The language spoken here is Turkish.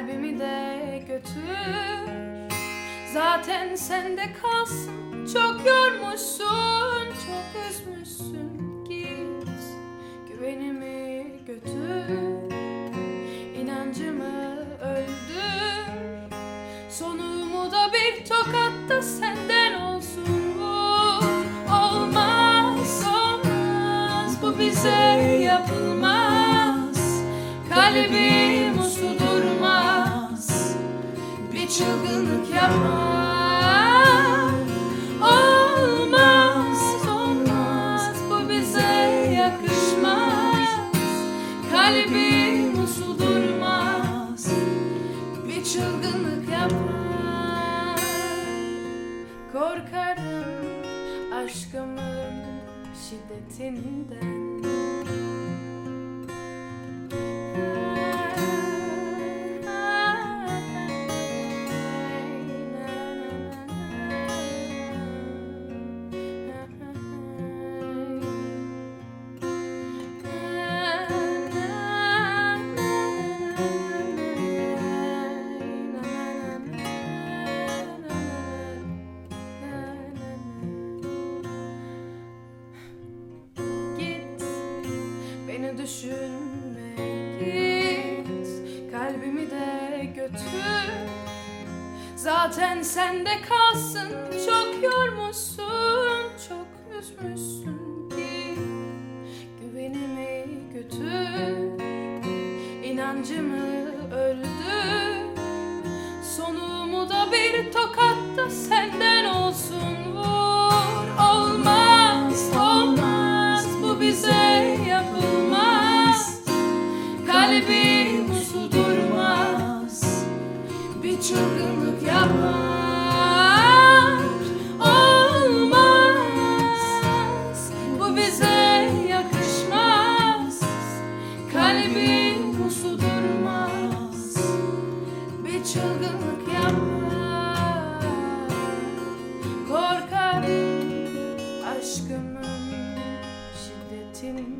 Kalbimi de götür. Zaten sende kalsın Çok yormuşsun Çok üzmüşsün. Git Güvenimi götür. İnancımı öldür. Sonumu da bir tokatta senden olsun. Olmaz olmaz Bu bize yapılmaz. Kalbim Bir çılgınlık yapma Olmaz olmaz Bu bize yakışmaz. Kalbim uslu durmaz Bir çılgınlık yapma Korkarım aşkımın şiddetinden düşünme git Kalbimi de götür. Zaten sende kalsın. Çok yormuşsun Çok üzmüşsün Git güvenimi götür. İnancımı çılgınlık yapma Korkarım aşkımın şiddetinden